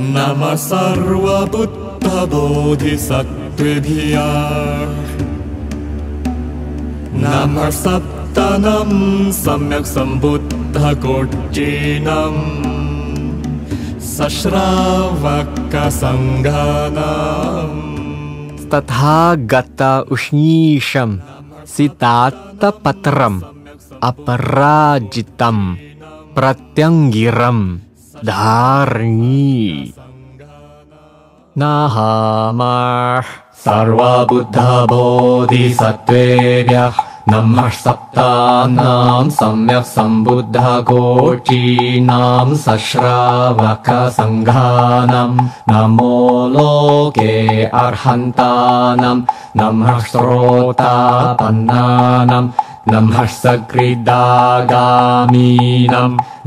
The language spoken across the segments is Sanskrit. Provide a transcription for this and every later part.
नमः सर्वबुद्धबोधिसत्त्वेभ्य नमः सप्तनं सम्यक् सम्बुद्धकोट्यीनम् सश्रावकसङ्घानाम् तथा गत उष्णीषं सितात्तपत्रम् अपराजितं प्रत्यङ्गिरं धार्णी। नाहामाः सर्वबुद्धबोधिसत्त्वेभ्यः नमः सप्तानां सम्यक् सम्बुद्धकोटीनां सश्रावकसङ्घानां। नमो लोके अर्हन्तानं। नमः श्रोतापन्नानम् नमः सकृदागामीनं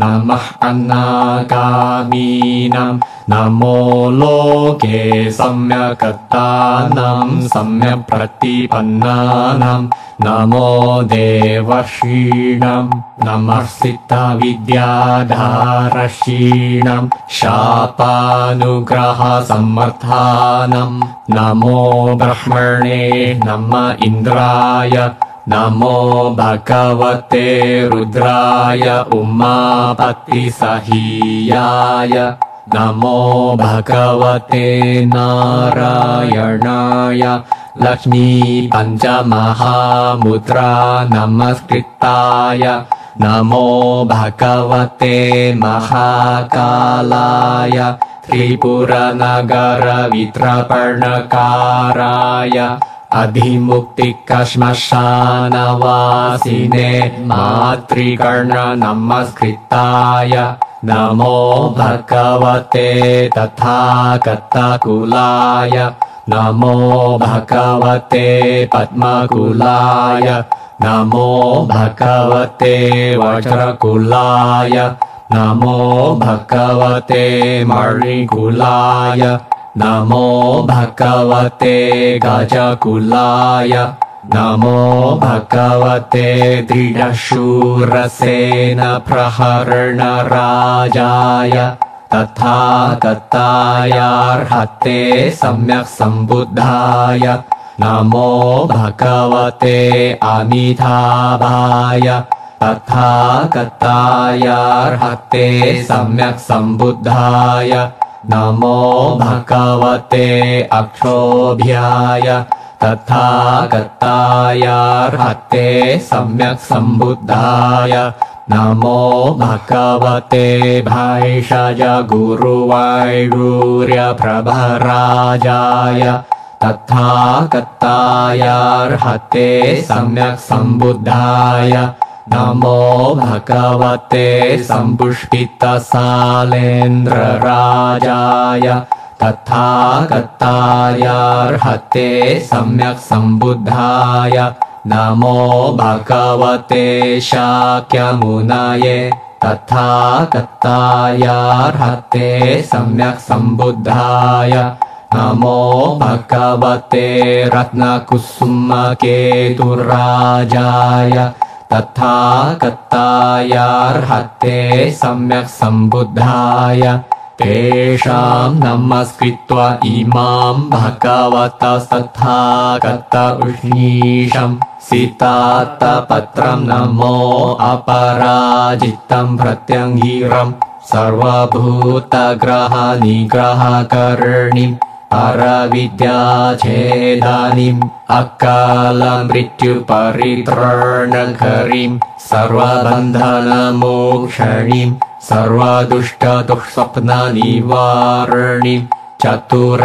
नमः अन्नागामीनं नमो लोके सम्यक्तानां सम्यक् प्रतिपन्नानां नमो देवर्षीणं नमः सिद्धविद्याधारशीणं शापानुग्रहसम्मर्थानं नमो ब्रह्मणे नम इन्द्राय नमो भगवते रुद्राय उमापतिसहीयाय नमो भगवते नारायणाय। लक्ष्मी पञ्चमहामुद्रा नमस्कृताय। नमो भगवते महाकालाय। त्रिपुरनगरवित्रपर्णकाराय अधिमुक्तिकश्मशानवासिने मातृकर्णनमस्कृताय नमो भगवते तथागतकुलाय नमो भगवते पद्मकुलाय नमो भगवते वज्रकुलाय नमो भगवते मणिकुलाय नमो भगवते गजकुलाय। नमो भगवते दृढशूरसेनप्रहरणराजाय तथा गतायार्हते सम्यक् सम्बुद्धाय। नमो भगवते अमिताभाय। तथा गतायार्हते सम्यक् सम्बुद्धाय नमो भगवते अक्षोभ्याय तथा गतायार्हते सम्यक् सम्बुद्धाय नमो भगवते भैषज गुरुवैडूर्यप्रभराजाय तथा गतायार्हते सम्यक् सम्बुद्धाय नमो भगवते सम्पुष्पितसालेन्द्रराजाय तथा गतायार्हते सम्यक् सम्बुद्धाय नमो भगवते शाक्यमुनये तथा गतायार्हते सम्यक् सम्बुद्धाय नमो भगवते रत्नकुसुमकेतुराजाय तथा गतायार्हते सम्यक् सम्बुद्धाय तेषां नमस्कृत्वा इमां भगवतस्तथा गत उष्णीषं सीतात्तपत्रं नमो अपराजितं प्रत्यङ्गिरं सर्वभूतग्रहनिग्रहकर्णिम् परविद्याच्छेदानीम् अकालमृत्युपरितृणकरीं सर्वबन्धनमोक्षणीं सर्वदुष्टदुःस्वप्ननिवारणीं चतुरशीतीनां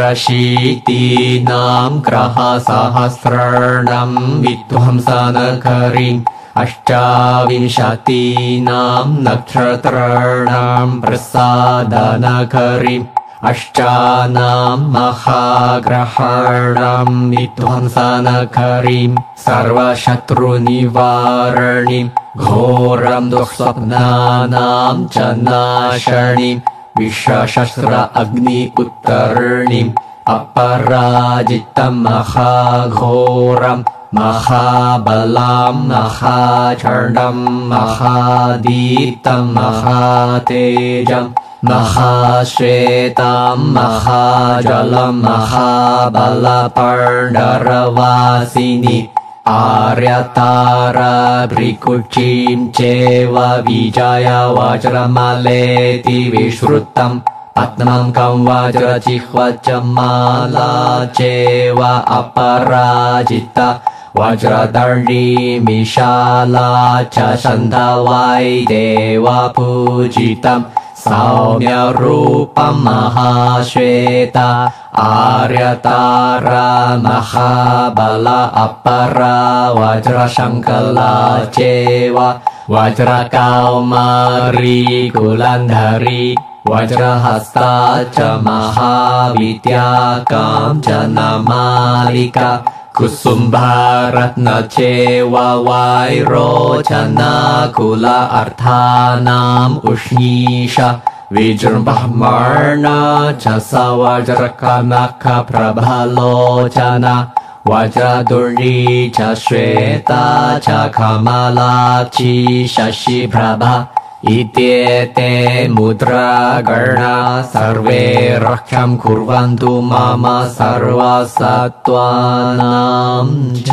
ग्रहसहस्राणां विध्वंसनकरीम् अष्टाविंशतीनां नक्षत्राणां प्रसादनकरीम् अष्टानां महाग्रहाणां विध्वंसनकरीं सर्वशत्रुनिवारणीं घोरं दुःस्वप्नानां च नाशणीं विश्वशस्त्र अग्नि उत्तरणीम् अपराजितं महाघोरम् महाबलां महाचण्डं महादीप्तं महातेजम् महाश्वेतां महाजलं महाबलपर्णरवासिनि आर्यताराभृकुचीं चेव विजय वज्रमलेति विश्रुतम् पद्मं कं च माला चेव अपराजिता वज्रदर्णीमिशाला च छन्दवाय देव पूजितम् सौम्यरूपं महाश्वेता आर्यतारा महाबल अपरा वज्रशङ्कला चेव वज्रकौमारी कुलन्धरी वज्रहस्ता च महाविद्या काञ्चनमालिका कुसुम्भारत्न अर्थानाम् उष्णीष विजृम्भमर्ण च स वज्रकनकप्रभलोचना वज्रदुर्णी च श्वेता च कमलाक्षी शशिप्रभा इत्येते मुद्रागणा सर्वे रक्षं कुर्वन्तु मम सर्वसत्त्वानां च।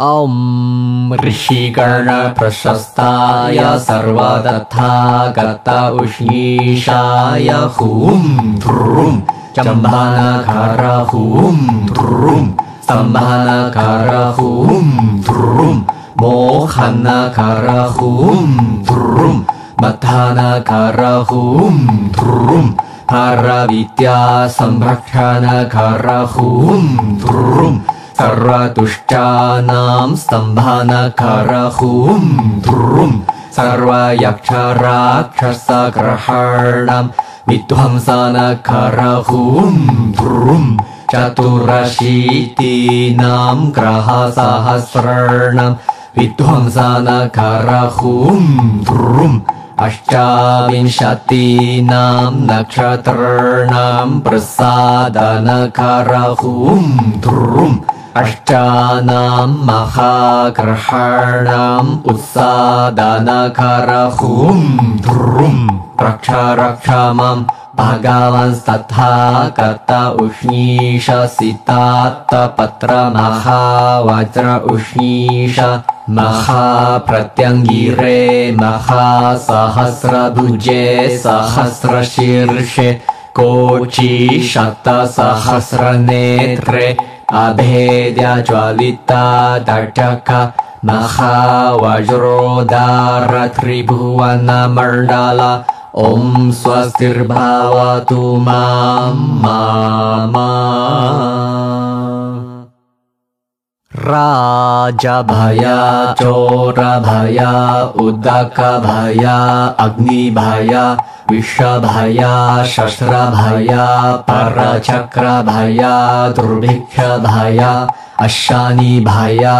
ॐ ऋषिगणप्रशस्ताय सर्वदत्था उष्णीषाय हुं ध्रुं। चम्बानकर हुं ध्रुं। स्तम्भानकर हुं ध्रुं मोहनकर हुं ध्रुं मथानकर हुं ध्रुं हरविद्या संरक्षणकर हुं ध्रुं सर्वदुष्टानां स्तम्भानकर हुं ध्रुं सर्वयक्षराक्षसग्रहणं विध्वंसनकर हुं ध्रुं चतुरशीतीनां ग्रहसहस्राणां विध्वंसनकर हुं ध्रुं अष्टाविंशतीनां नक्षत्राणां प्रसादनकर हुं ध्रुं अष्टानां महाग्रहाणाम् उत्सादनकर हुं ध्रुं रक्ष रक्ष मां भगवंस्तथा कर्त उष्णीष सितात्तपत्र उष्णीष महाप्रत्यङ्गिरे महासहस्रभुजे सहस्रशीर्षे कोचि शतसहस्रनेत्रे अभेद्य ज्वलिता दटक महावज्रोदार त्रिभुवनमण्डल ॐ स्वस्तिर्भवतु मां मा राजभया चोरभया उदकभया अग्निभया विषभया शस्त्रभया परचक्रभया दुर्भिक्षभया अशानिभया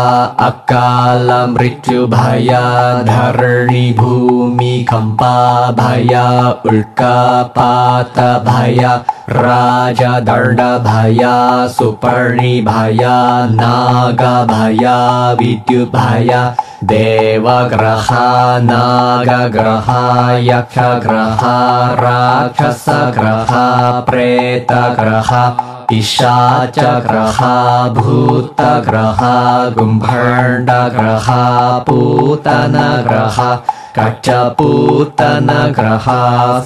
अकालमृत्युभया धरणिभूमिकम्पाभया उल्कापातभया राजदण्डभया सुपर्णिभया नागभया विद्युद्भया देवग्रहा नागग्रहा यक्षग्रहा राक्षसग्रहा प्रेतग्रहा पिशाचग्रहा भूतग्रहा गुम्भण्डग्रहा पूतनग्रहा कच्चपूतनग्रहा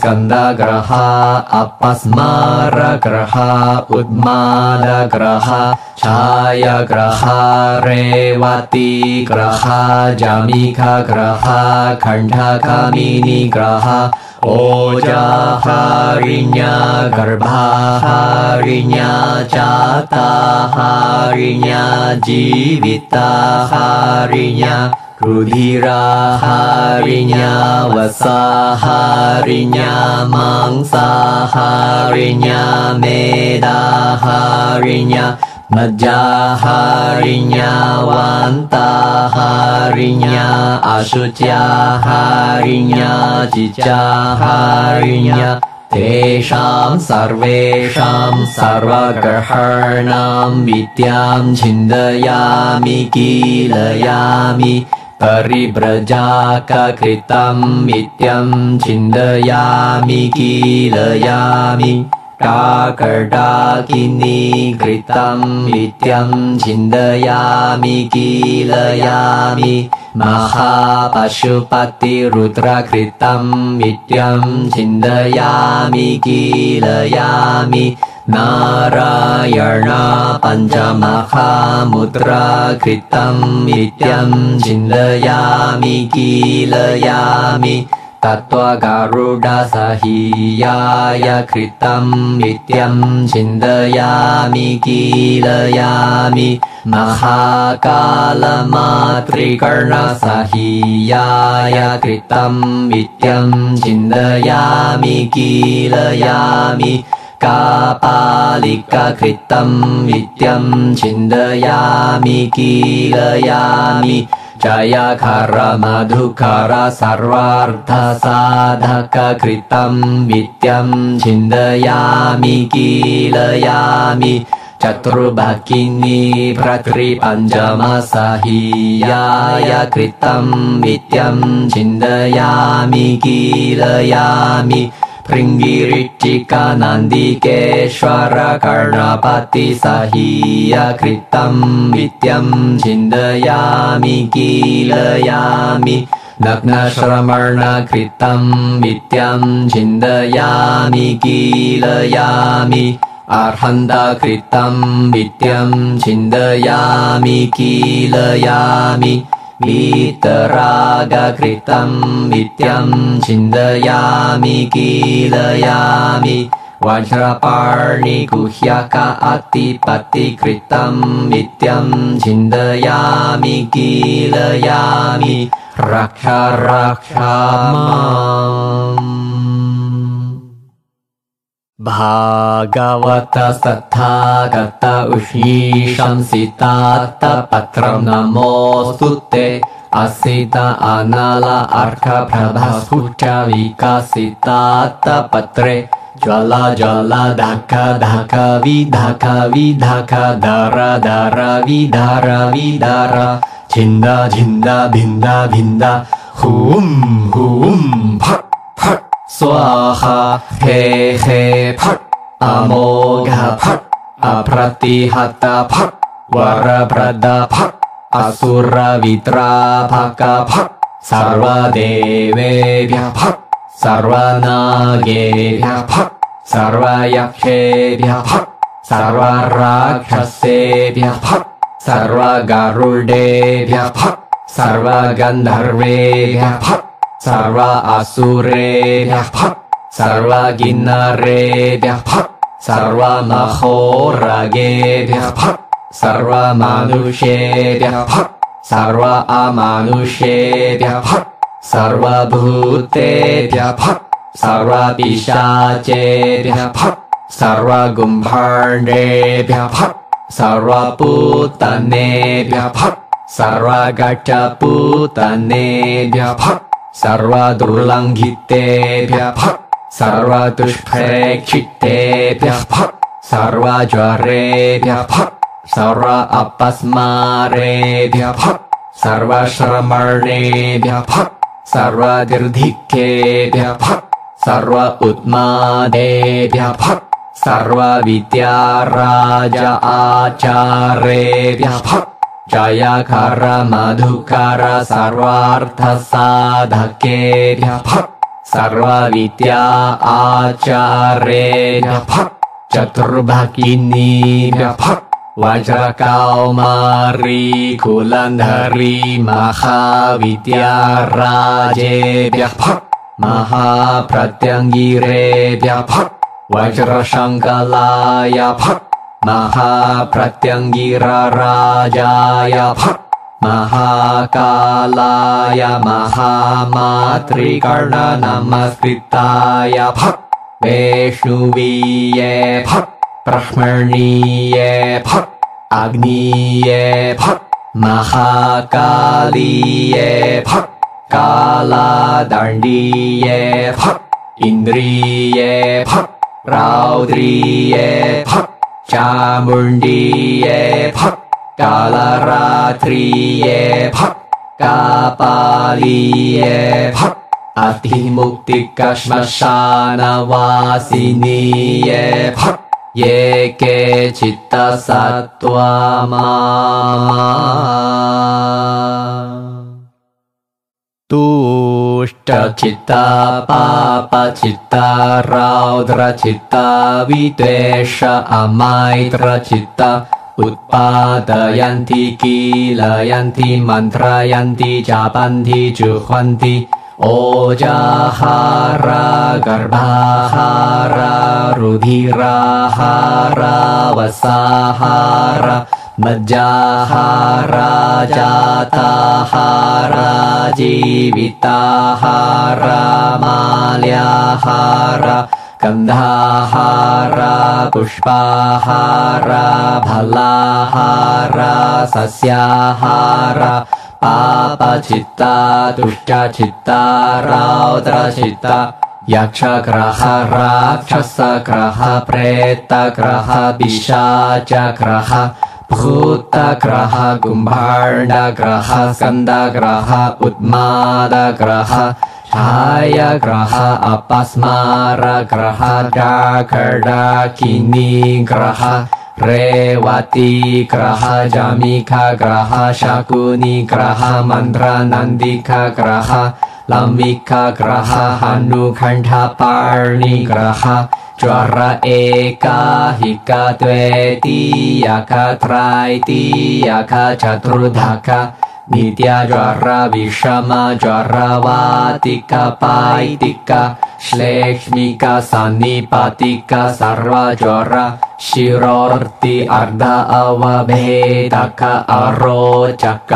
स्कन्दग्रहा अपस्मारग्रहा उद्मादग्रहा छायाग्रहा रेवतीग्रहा जामिकाग्रहा खण्डकामिनीग्रहा ओजाहारिण्या गर्भाहारिण्या चाताहारिण्या जीविताहारिण्या रुधिराहारिण्या वसाहारिण्या मांसाहारिण्या मेदाहारिण्या मज्जाहारिण्या वान्ताहारिण्या अशुच्याहारिण्या चिचाहारिण्या तेषां सर्वेषां सर्वग्रहाणां विद्यां छिन्दयामि कीलयामि परिव्रजाककृतम् नित्यं छिन्दयामि कीलयामि। काकटाकिनी घृतम् नित्यं छिन्दयामि कीलयामि। महापशुपतिरुद्रकृतम् नित्यं छिन्दयामि कीलयामि नारायणा पञ्चमहामुद्राकृतम् नित्यं छिन्दयामि कीलयामि। तत्त्वगारुडसहीयाय कृतं नित्यं छिन्दयामि कीलयामि। महाकालमातृकर्णसहीयाय कृतं नित्यं छिन्दयामि कीलयामि कापालिकाकृतं नित्यं छिन्दयामि कीलयामि। जयकर मधुकर सर्वार्थसाधककृतं नित्यं छिन्दयामि कीलयामि। चतुर्भगिनी भ्रतृपञ्चमसहीयाय कृतं नित्यं छिन्दयामि कीलयामि भृङ्गिरिचिकनन्दिकेश्वर कर्णपतिसहीय कृतं नित्यं छिन्दयामि कीलयामि। नग्नश्रमणकृतं नित्यं छिन्दयामि कीलयामि। अर्हन्तकृतं नित्यं छिन्दयामि कीलयामि वीतरागकृतं नित्यं छिन्दयामि कीलयामि। वज्रपाणिगुह्यक अतिपतिकृतं नित्यं छिन्दयामि कीलयामि। रक्ष रक्ष भागवत तथागत उष्णीशंसितात्तपत्रं नमोऽस्तु ते। असित अनल अर्कप्रभस्फुट विकसितात्तपत्रे। ज्वल ज्वल धक धक विधक विधक दर दर विधर विधर। छिन्द छिन्द भिन्द भिन्द। हुं हुं। फट् फट् स्वाहा हे हे फट्। अमोघ फट्। अप्रतिहत फट्। वरप्रद फट्। असुरवित्राभक फट्। सर्वदेवेभ्यः फट्। सर्वनागेभ्यः फट्। सर्वयक्षेभ्यः फट्। सर्वराक्षसेभ्यः फट्। सर्वगरुडेभ्यः फट्। सर्वगन्धर्वेभ्यः फट् सर्व असुरेभ्यः फट् सर्वगिन्नरेभ्यः फट् सर्वमहोरगेभ्यः फट् सर्वमानुषेभ्यः फट् सर्व अमानुषेभ्यः फट् सर्वभूतेभ्यः फट् सर्वपिशाचेभ्यः फट् सर्वगुम्भाण्डेभ्यः फट् सर्वपूतनेभ्यः फट् सर्वगटपूतनेभ्यः फट् सर्वदुर्लङ्घितेभ्यः सर्वदुष्प्रेक्षितेभ्यः फट् सर्वज्वरेभ्यः सर्व अपस्मारेभ्यः सर्वश्रमणेभ्यः फट् सर्व उत्मादेभ्यः सर्वविद्याराज आचारेभ्यः जयकर मधुकर सर्वार्थसाधकेभ्यः फट् सर्वविद्या चतुर्भगिनीभ्यः फट् वज्रकौमारी कुलन्धरी महाप्रत्यङ्गिरेभ्यः फट् वज्रशङ्कलाय फट् महाप्रत्यङ्गिरराजाय महाकालाय महामातृकर्णनमस्कृताय वैष्णुवीये ब्रह्मणीये अग्नीये महाकालीये कालादण्डीये इन्द्रिये रौद्रीये चामुण्डीये कालरात्रिये कापालीये अतिमुक्तिकस्मशानवासिनीये ये केचित्तसत्वा तू दुष्टचित्ता पापचित्ता रौद्रचित्ता विद्वेष अमायद्रचित्त उत्पादयन्ति कीलयन्ति मन्त्रयन्ति जापन्ति जुह्वन्ति ओजा रा गर्भाहार रुधिराहारावसाहार लज्जा राजाताहारा जीविताहारा माल्याहारन्धाहार पुष्पाहारा फलाहारा सस्याहार पापचित्ता तुष्टचित्ता रौद्रचित्ता यक्षग्रह राक्षसग्रह प्रेतग्रह पिशाचग्रह भूतग्रह कुम्भाण्डग्रह स्कन्दग्रह उद्मादग्रह छायग्रह अपस्मारग्रह डाखडाकिनीग्रह रेवतीग्रह जमिखग्रह शकुनिग्रह जमिख लम्बिकाग्रह हनुखण्डपाणिग्रह ज्वर एकाहिक द्वेतीयक त्रैतीयक चतुर्धक नित्यज्वर विषम ज्वर वातिक पातिक श्लेक्ष्मिक सन्निपतिक सर्वज्वर शिरोर्ति अर्ध अवभेदक अरोचक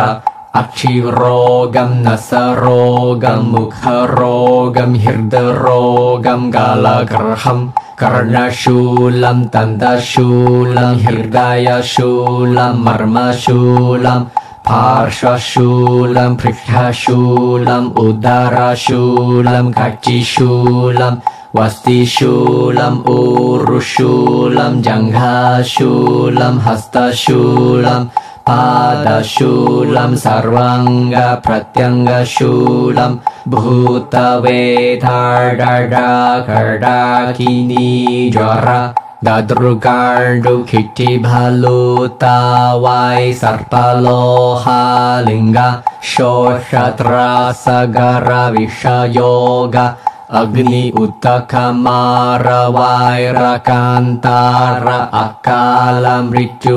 अक्षिरोगं नसरोगं मुखरोगं हृदरोगं गालगर्हम् कर्णशूलं तन्दशूलं हृदयशूलं मर्मशूलं पार्श्वशूलं पृष्ठशूलम् उदरशूलं कचिशूलम् वस्तिशूलम् ऊरुशूलं जङ्घाशूलम् हस्तशूलम् ूलम् सर्वाङ्ग भूतवेधाडडाखडाकिनी ज्वर ददृकाण्डु किटि भलूता वाय् सर्पलोहालिङ्गोषत्रासगर विषयोग अग्नि उदखमारवाैरकान्तार अकालमृत्यु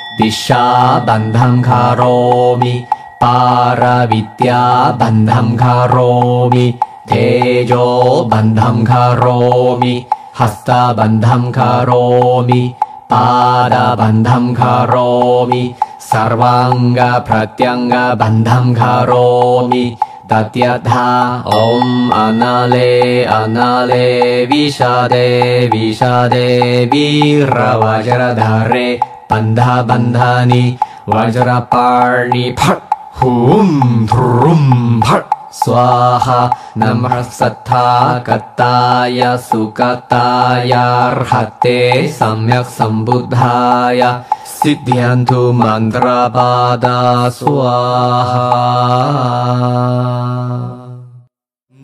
दिशा बन्धं करोमि पारविद्या बन्धं करोमि तेजो बन्धं करोमि हस्तबन्धं करोमि पादबन्धं करोमि सर्वाङ्गप्रत्यङ्गबन्धं करोमि तत्यथा ॐ अनले अनले विशदे विशदे वीरवज्रधरे बन्धा बन्धानि, वज्रपाणि, फट्, हुं, ध्रुं, फट्। स्वाहा, नमः सत्था, कत्ताय सुकतायार्हते सम्यक् सम्बुद्धाय। सिद्ध्यन्तु मन्त्रपादा, स्वाहा।